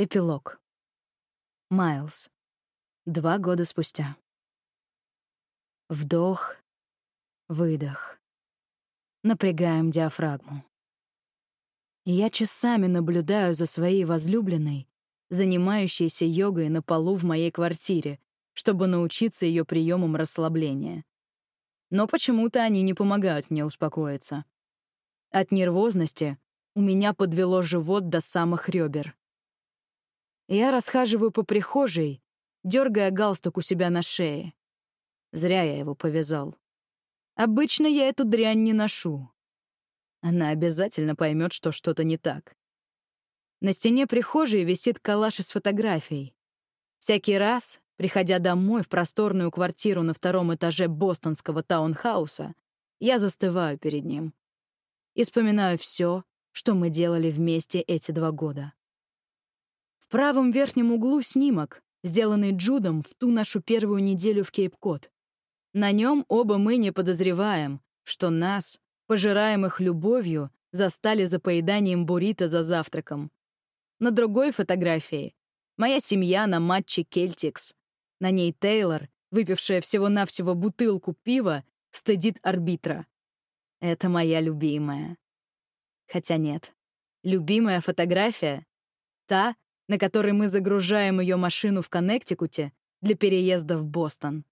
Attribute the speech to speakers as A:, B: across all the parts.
A: Эпилог. Майлз. Два года спустя. Вдох, выдох. Напрягаем диафрагму. Я часами наблюдаю за своей возлюбленной, занимающейся йогой на полу в моей квартире, чтобы научиться ее приемам расслабления. Но почему-то они не помогают мне успокоиться. От нервозности у меня подвело живот до самых ребер. Я расхаживаю по прихожей, дергая галстук у себя на шее. Зря я его повязал. Обычно я эту дрянь не ношу. Она обязательно поймет, что что-то не так. На стене прихожей висит коллаж из фотографий. Всякий раз, приходя домой в просторную квартиру на втором этаже бостонского таунхауса, я застываю перед ним и вспоминаю все, что мы делали вместе эти два года. В правом верхнем углу снимок, сделанный Джудом в ту нашу первую неделю в Кейп-Кот. На нем оба мы не подозреваем, что нас, пожираемых любовью, застали за поеданием буррито за завтраком. На другой фотографии — моя семья на матче Кельтикс. На ней Тейлор, выпившая всего-навсего бутылку пива, стыдит арбитра. Это моя любимая. Хотя нет. Любимая фотография — та, на которой мы загружаем ее машину в Коннектикуте для переезда в Бостон.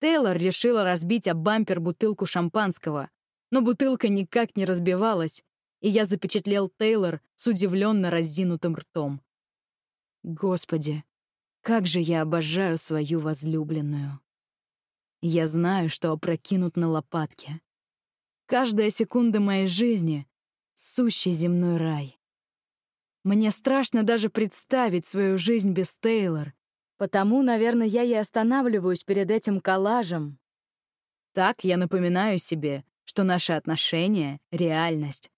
A: Тейлор решила разбить об бампер бутылку шампанского, но бутылка никак не разбивалась, и я запечатлел Тейлор с удивленно разинутым ртом. Господи, как же я обожаю свою возлюбленную. Я знаю, что опрокинут на лопатке. Каждая секунда моей жизни — сущий земной рай. Мне страшно даже представить свою жизнь без Тейлор, потому, наверное, я и останавливаюсь перед этим коллажем. Так я напоминаю себе, что наши отношения — реальность.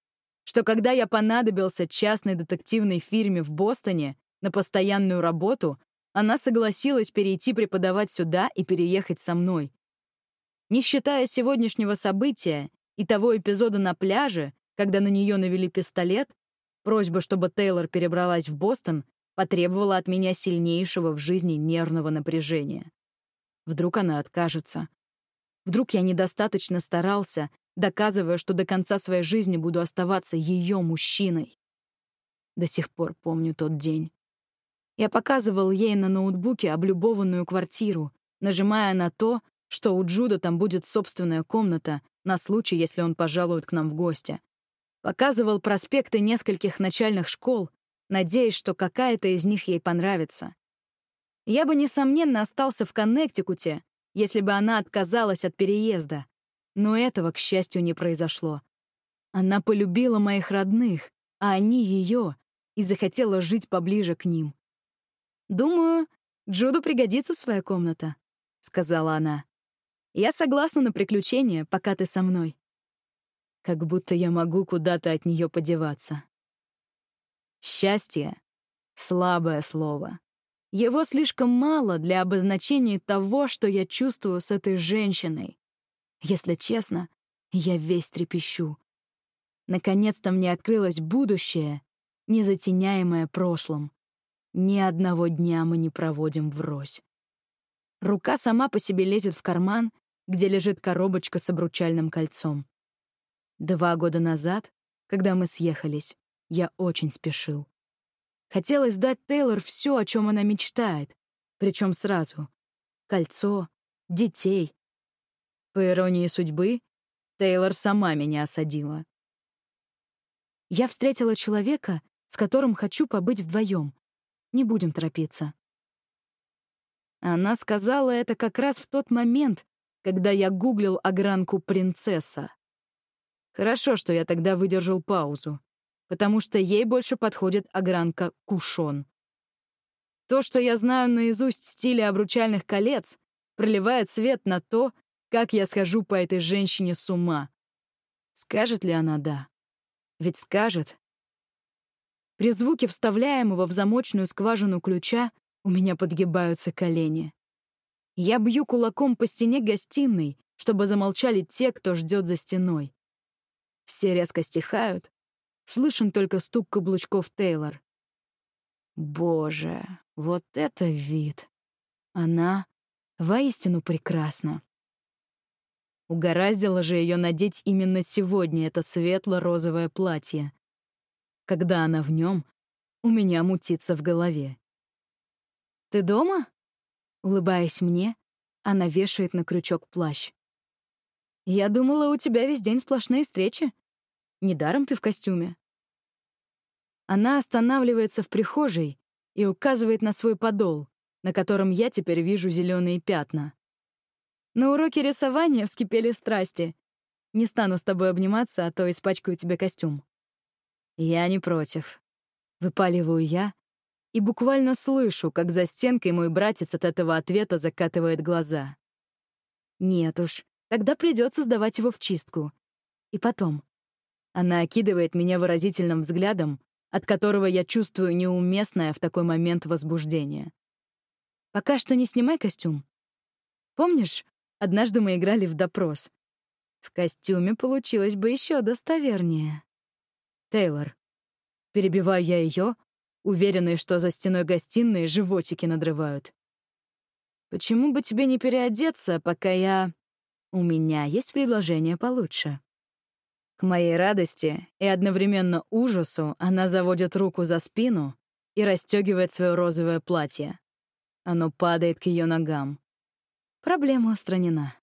A: Что когда я понадобился частной детективной фирме в Бостоне на постоянную работу, она согласилась перейти преподавать сюда и переехать со мной. Не считая сегодняшнего события и того эпизода на пляже, когда на нее навели пистолет, Просьба, чтобы Тейлор перебралась в Бостон, потребовала от меня сильнейшего в жизни нервного напряжения. Вдруг она откажется. Вдруг я недостаточно старался, доказывая, что до конца своей жизни буду оставаться ее мужчиной. До сих пор помню тот день. Я показывал ей на ноутбуке облюбованную квартиру, нажимая на то, что у Джуда там будет собственная комната на случай, если он пожалует к нам в гости. Показывал проспекты нескольких начальных школ, надеясь, что какая-то из них ей понравится. Я бы, несомненно, остался в Коннектикуте, если бы она отказалась от переезда. Но этого, к счастью, не произошло. Она полюбила моих родных, а они ее, и захотела жить поближе к ним. «Думаю, Джуду пригодится своя комната», — сказала она. «Я согласна на приключения, пока ты со мной» как будто я могу куда-то от нее подеваться. Счастье — слабое слово. Его слишком мало для обозначения того, что я чувствую с этой женщиной. Если честно, я весь трепещу. Наконец-то мне открылось будущее, не затеняемое прошлым. Ни одного дня мы не проводим врозь. Рука сама по себе лезет в карман, где лежит коробочка с обручальным кольцом. Два года назад, когда мы съехались, я очень спешил. Хотелось дать Тейлор все, о чем она мечтает, причем сразу. Кольцо, детей. По иронии судьбы, Тейлор сама меня осадила. Я встретила человека, с которым хочу побыть вдвоем. Не будем торопиться. Она сказала это как раз в тот момент, когда я гуглил огранку «принцесса». Хорошо, что я тогда выдержал паузу, потому что ей больше подходит огранка «кушон». То, что я знаю наизусть стиля обручальных колец, проливает свет на то, как я схожу по этой женщине с ума. Скажет ли она «да»? Ведь скажет. При звуке вставляемого в замочную скважину ключа у меня подгибаются колени. Я бью кулаком по стене гостиной, чтобы замолчали те, кто ждет за стеной. Все резко стихают. Слышен только стук каблучков Тейлор. Боже, вот это вид! Она воистину прекрасна. Угораздило же ее надеть именно сегодня это светло-розовое платье. Когда она в нем, у меня мутится в голове. «Ты дома?» Улыбаясь мне, она вешает на крючок плащ. «Я думала, у тебя весь день сплошные встречи. Недаром ты в костюме». Она останавливается в прихожей и указывает на свой подол, на котором я теперь вижу зеленые пятна. На уроке рисования вскипели страсти. Не стану с тобой обниматься, а то испачкаю тебе костюм. Я не против. Выпаливаю я и буквально слышу, как за стенкой мой братец от этого ответа закатывает глаза. Нет уж, тогда придется сдавать его в чистку. И потом. Она окидывает меня выразительным взглядом, от которого я чувствую неуместное в такой момент возбуждение. Пока что не снимай костюм. Помнишь, Однажды мы играли в допрос. В костюме получилось бы еще достовернее. Тейлор. Перебиваю я ее, уверенный, что за стеной гостиной животики надрывают. Почему бы тебе не переодеться, пока я... У меня есть предложение получше. К моей радости и одновременно ужасу она заводит руку за спину и расстегивает свое розовое платье. Оно падает к ее ногам. Проблема устранена.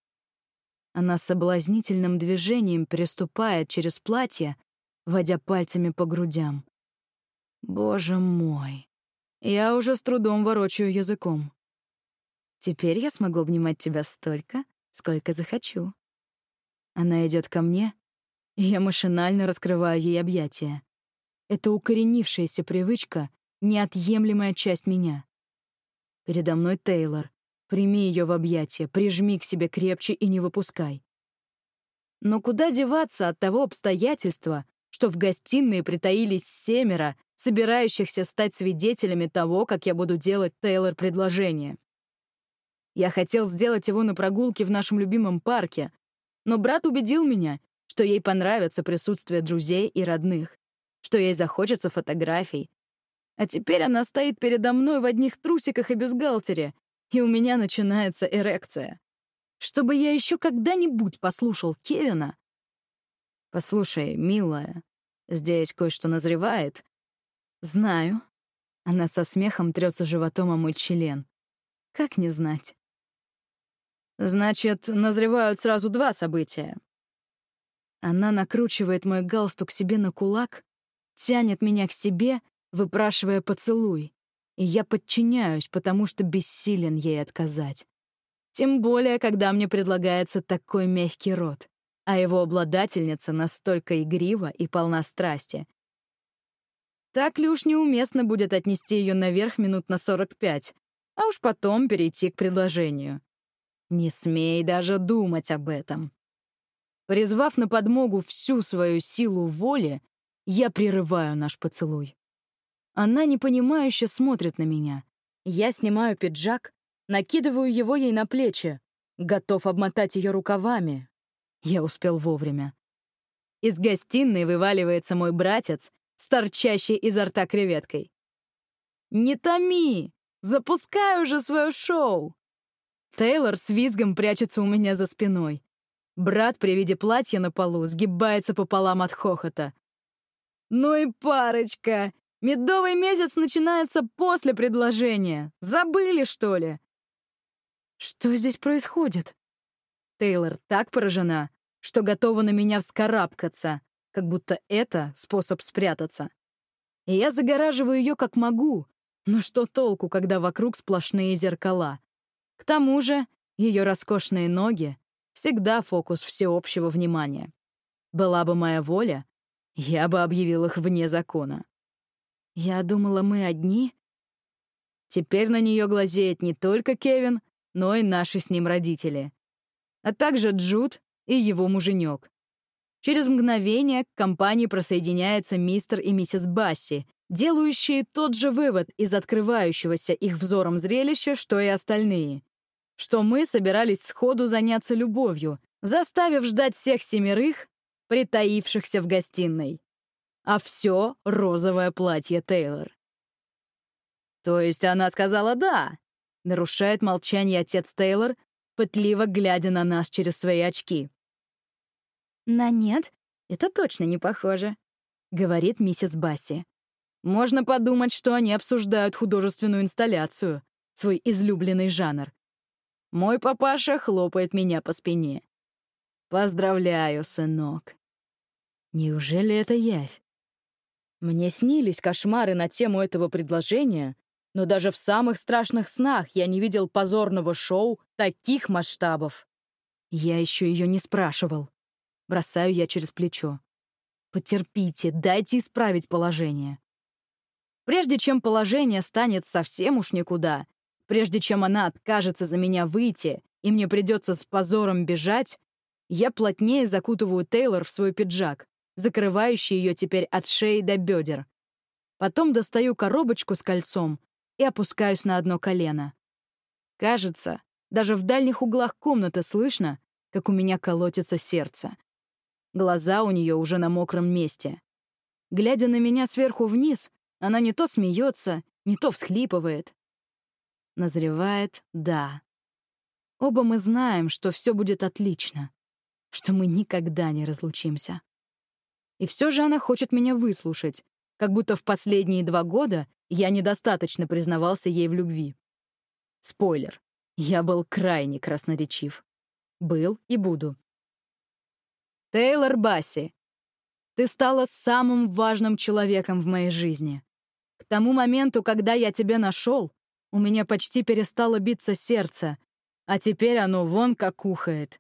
A: Она соблазнительным движением переступает через платье, водя пальцами по грудям. Боже мой. Я уже с трудом ворочаю языком. Теперь я смогу обнимать тебя столько, сколько захочу. Она идет ко мне, и я машинально раскрываю ей объятия. Это укоренившаяся привычка, неотъемлемая часть меня. Передо мной Тейлор, Прими ее в объятия, прижми к себе крепче и не выпускай. Но куда деваться от того обстоятельства, что в гостиной притаились семеро, собирающихся стать свидетелями того, как я буду делать Тейлор предложение? Я хотел сделать его на прогулке в нашем любимом парке, но брат убедил меня, что ей понравится присутствие друзей и родных, что ей захочется фотографий. А теперь она стоит передо мной в одних трусиках и бюстгальтере, и у меня начинается эрекция. Чтобы я еще когда-нибудь послушал Кевина. Послушай, милая, здесь кое-что назревает. Знаю. Она со смехом трется животом о мой член. Как не знать? Значит, назревают сразу два события. Она накручивает мой галстук себе на кулак, тянет меня к себе, выпрашивая поцелуй и я подчиняюсь, потому что бессилен ей отказать. Тем более, когда мне предлагается такой мягкий рот, а его обладательница настолько игрива и полна страсти. Так ли уж неуместно будет отнести ее наверх минут на 45, а уж потом перейти к предложению. Не смей даже думать об этом. Призвав на подмогу всю свою силу воли, я прерываю наш поцелуй. Она непонимающе смотрит на меня. Я снимаю пиджак, накидываю его ей на плечи, готов обмотать ее рукавами. Я успел вовремя. Из гостиной вываливается мой братец с изо рта креветкой. «Не томи! Запускай уже свое шоу!» Тейлор с визгом прячется у меня за спиной. Брат при виде платья на полу сгибается пополам от хохота. «Ну и парочка! Медовый месяц начинается после предложения. Забыли, что ли? Что здесь происходит? Тейлор так поражена, что готова на меня вскарабкаться, как будто это способ спрятаться. И я загораживаю ее как могу, но что толку, когда вокруг сплошные зеркала? К тому же ее роскошные ноги всегда фокус всеобщего внимания. Была бы моя воля, я бы объявил их вне закона. Я думала, мы одни. Теперь на нее глазеет не только Кевин, но и наши с ним родители. А также Джуд и его муженек. Через мгновение к компании присоединяется мистер и миссис Басси, делающие тот же вывод из открывающегося их взором зрелища, что и остальные. Что мы собирались сходу заняться любовью, заставив ждать всех семерых, притаившихся в гостиной а все розовое платье Тейлор. То есть она сказала «да», — нарушает молчание отец Тейлор, пытливо глядя на нас через свои очки. «На нет, это точно не похоже», — говорит миссис Басси. «Можно подумать, что они обсуждают художественную инсталляцию, свой излюбленный жанр. Мой папаша хлопает меня по спине. Поздравляю, сынок. Неужели это явь? Мне снились кошмары на тему этого предложения, но даже в самых страшных снах я не видел позорного шоу таких масштабов. Я еще ее не спрашивал. Бросаю я через плечо. Потерпите, дайте исправить положение. Прежде чем положение станет совсем уж никуда, прежде чем она откажется за меня выйти, и мне придется с позором бежать, я плотнее закутываю Тейлор в свой пиджак, закрывающий ее теперь от шеи до бедер. Потом достаю коробочку с кольцом и опускаюсь на одно колено. Кажется, даже в дальних углах комнаты слышно, как у меня колотится сердце. Глаза у нее уже на мокром месте. Глядя на меня сверху вниз, она не то смеется, не то всхлипывает. Назревает «да». Оба мы знаем, что все будет отлично, что мы никогда не разлучимся. И все же она хочет меня выслушать, как будто в последние два года я недостаточно признавался ей в любви. Спойлер. Я был крайне красноречив. Был и буду. Тейлор Басси, ты стала самым важным человеком в моей жизни. К тому моменту, когда я тебя нашел, у меня почти перестало биться сердце, а теперь оно вон как ухает.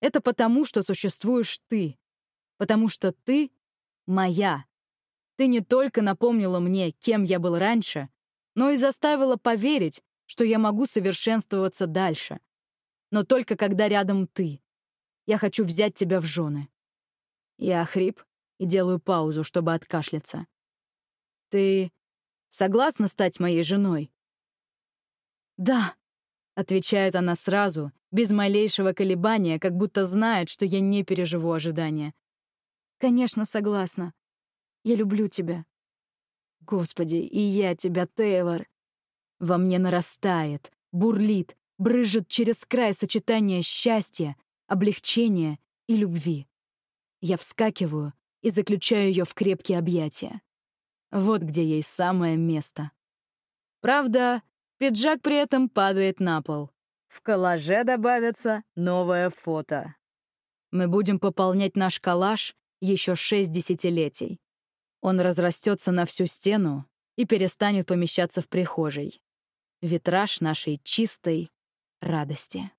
A: Это потому, что существуешь ты. Потому что ты моя. Ты не только напомнила мне, кем я был раньше, но и заставила поверить, что я могу совершенствоваться дальше. Но только когда рядом ты. Я хочу взять тебя в жены. Я хрип и делаю паузу, чтобы откашляться. Ты согласна стать моей женой? «Да», — отвечает она сразу, без малейшего колебания, как будто знает, что я не переживу ожидания. «Конечно, согласна. Я люблю тебя». «Господи, и я тебя, Тейлор!» Во мне нарастает, бурлит, брызжет через край сочетание счастья, облегчения и любви. Я вскакиваю и заключаю ее в крепкие объятия. Вот где ей самое место. Правда, Пиджак при этом падает на пол. В коллаже добавится новое фото. Мы будем пополнять наш коллаж еще шесть десятилетий. Он разрастется на всю стену и перестанет помещаться в прихожей. Витраж нашей чистой радости.